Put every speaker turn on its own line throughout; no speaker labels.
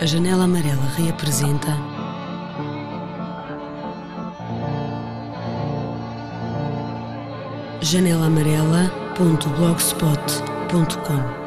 A janela amarela reapresenta janelaamarela.blogspot.com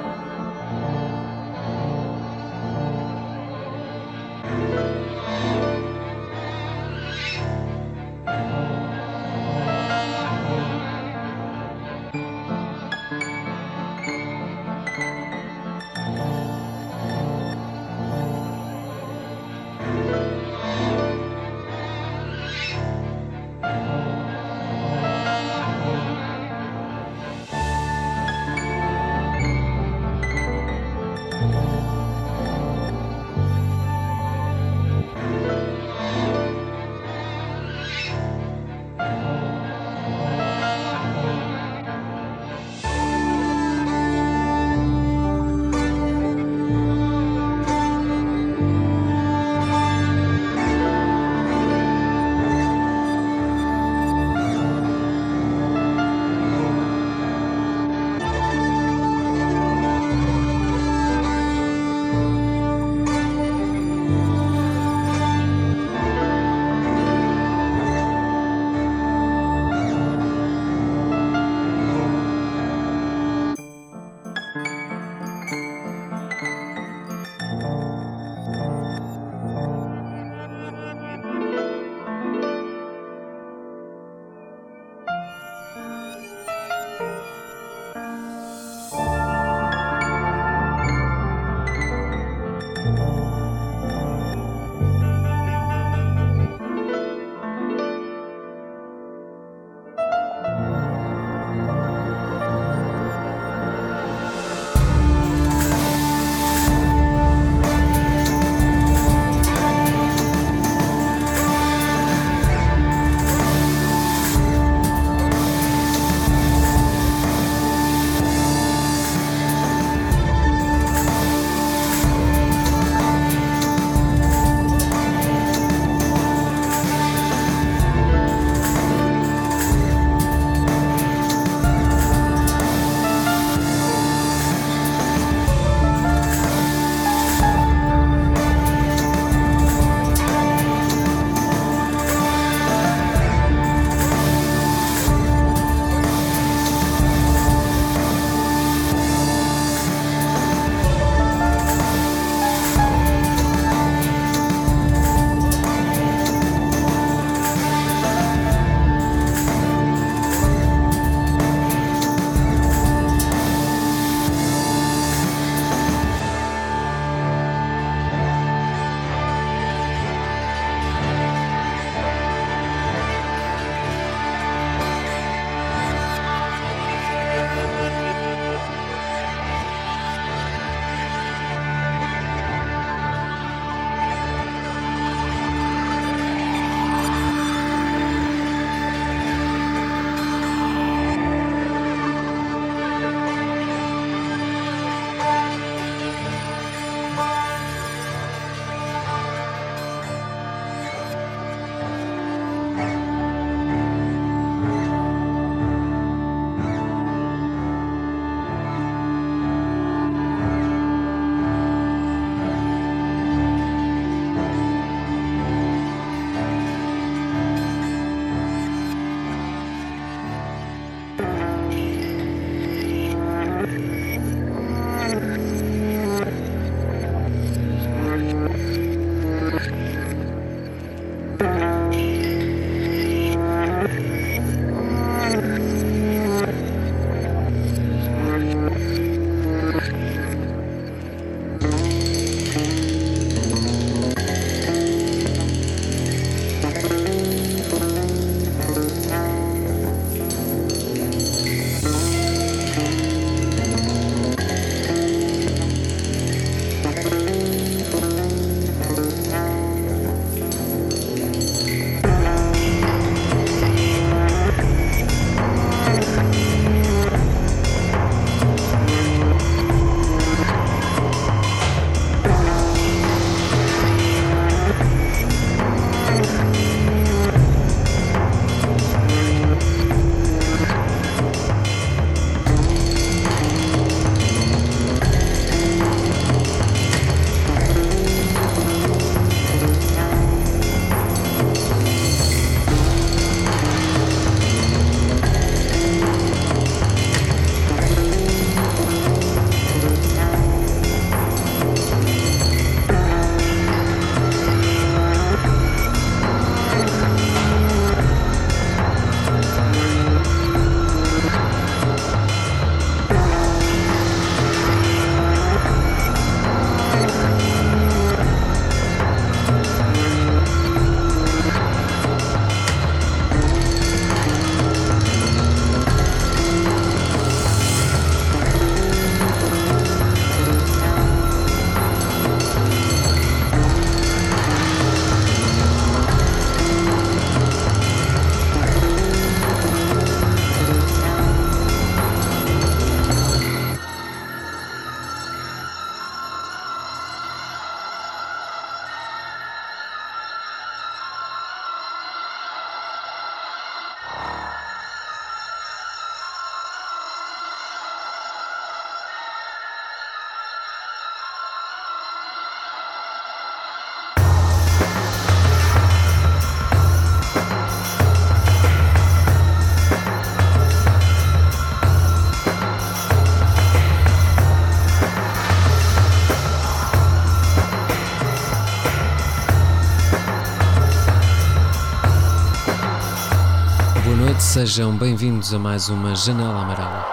Sejam bem-vindos a mais uma Janela Amarela.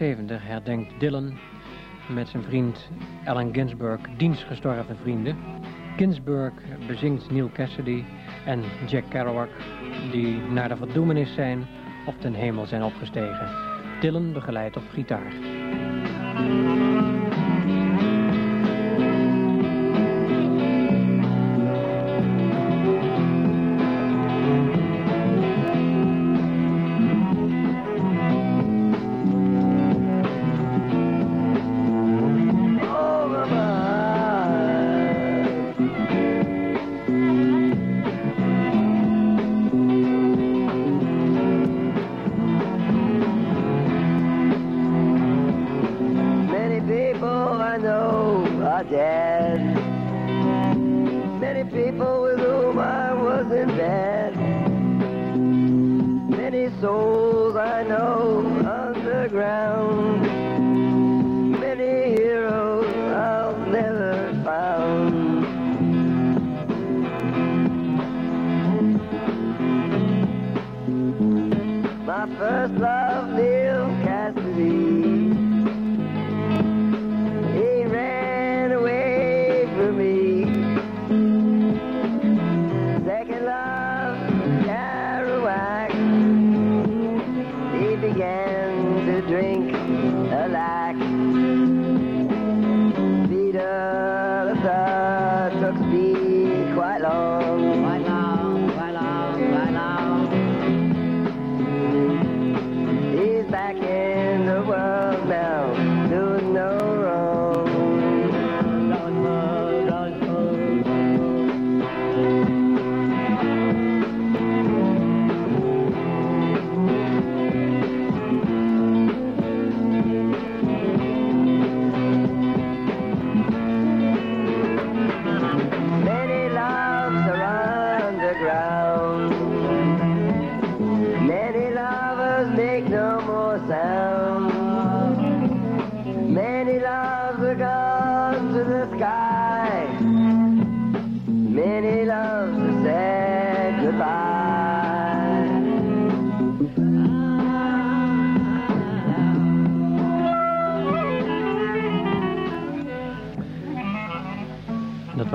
1971 herdenkt Dylan met zijn vriend Allen Ginsberg dienstgestorven vrienden. Ginsberg bezingt Neil Cassidy en Jack Kerouac die naar de verdoemenis zijn of ten hemel zijn opgestegen. Dylan begeleidt op gitaar.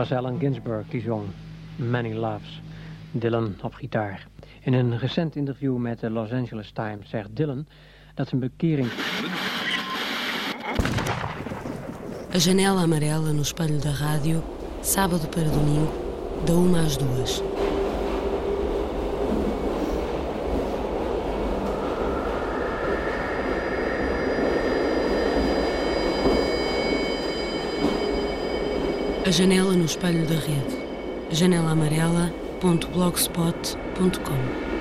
Was Allen Ginsberg die zong Many Loves. Dylan op gitaar. In een recent interview met de Los Angeles Times zegt Dylan dat zijn bekering...
A janela amarela no espelho da rádio, sábado para domingo, da uma às duas. Janela no espelho da rede. janelaamarela.blogspot.com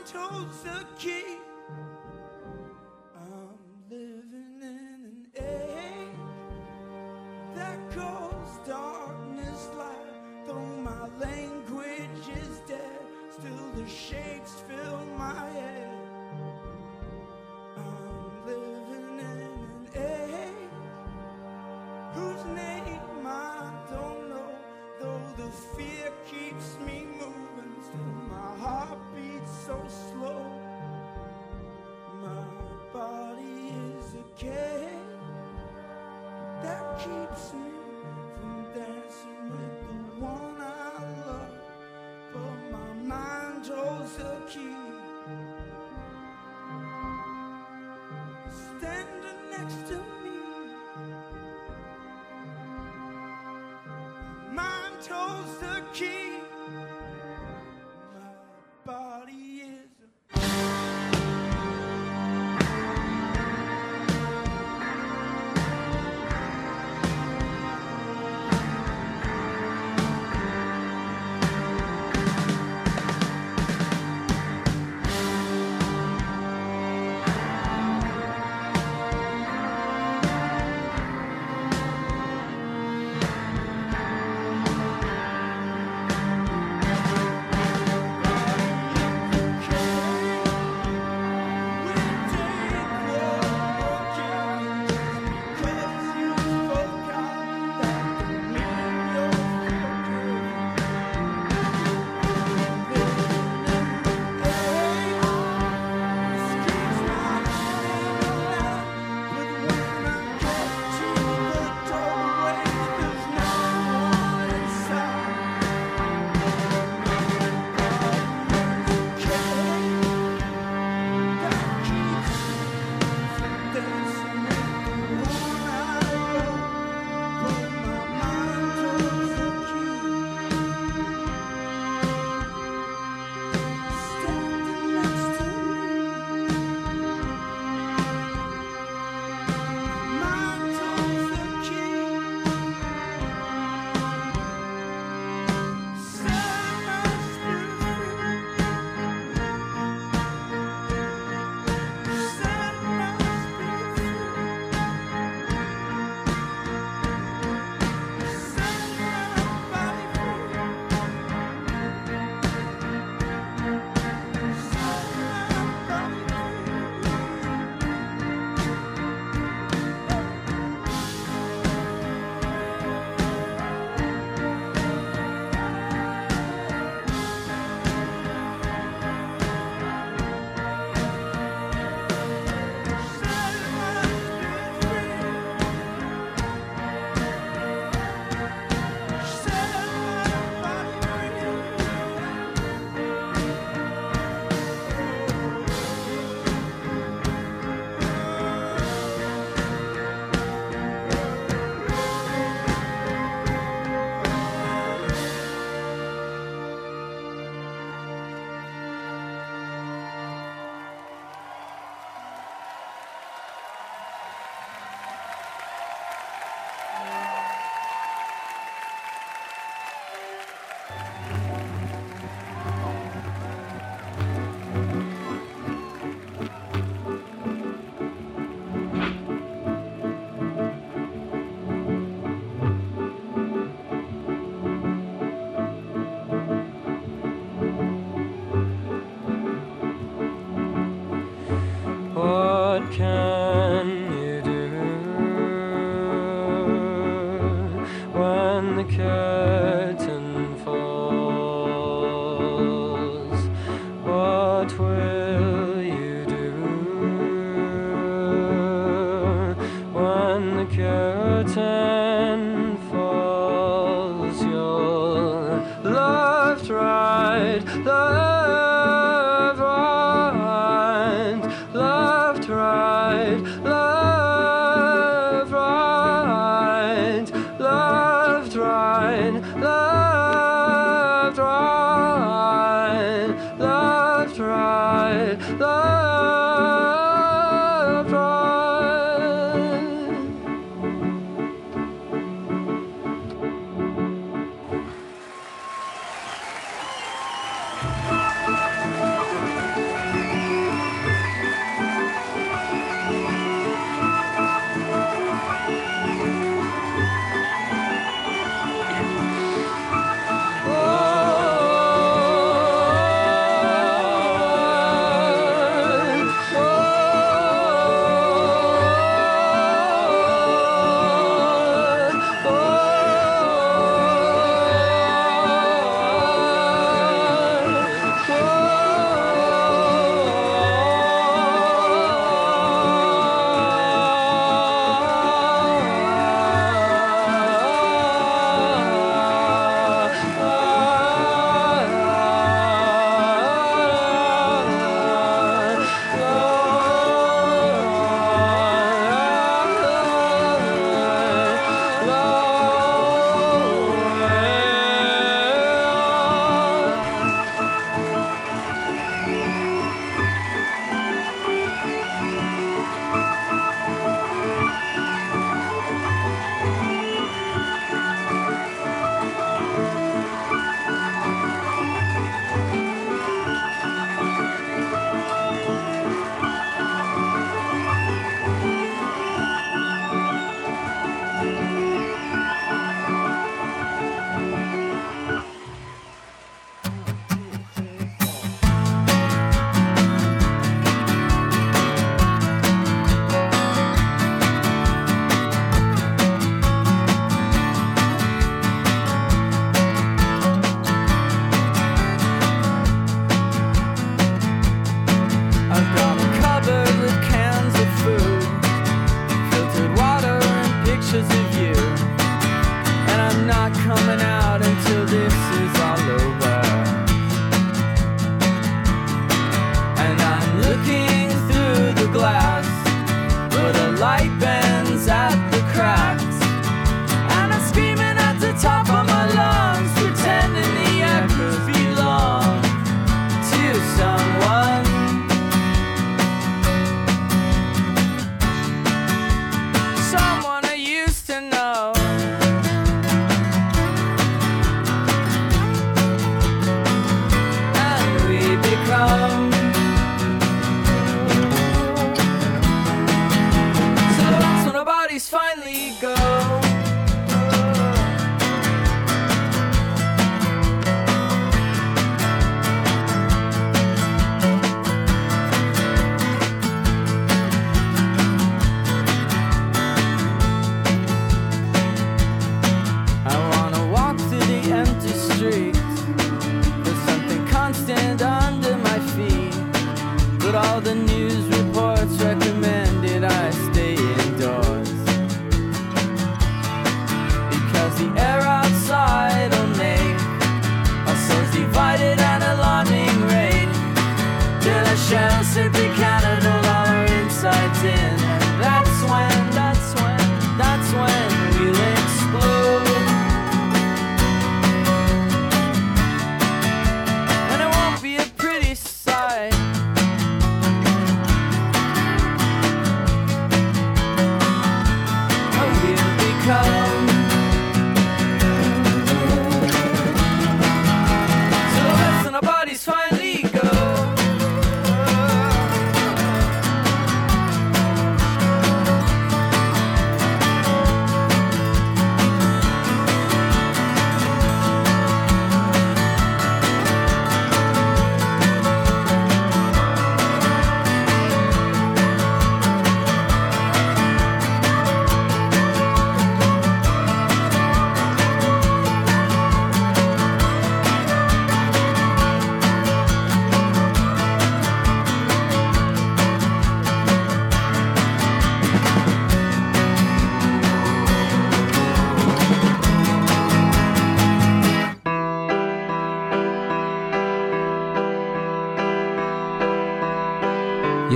untold's the
key.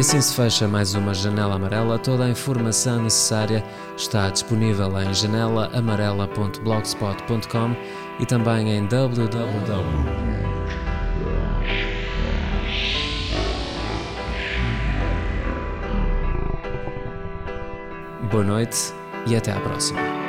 assim se fecha mais uma Janela Amarela. Toda a informação necessária está disponível em janelaamarela.blogspot.com e também em www. Boa noite e até à próxima.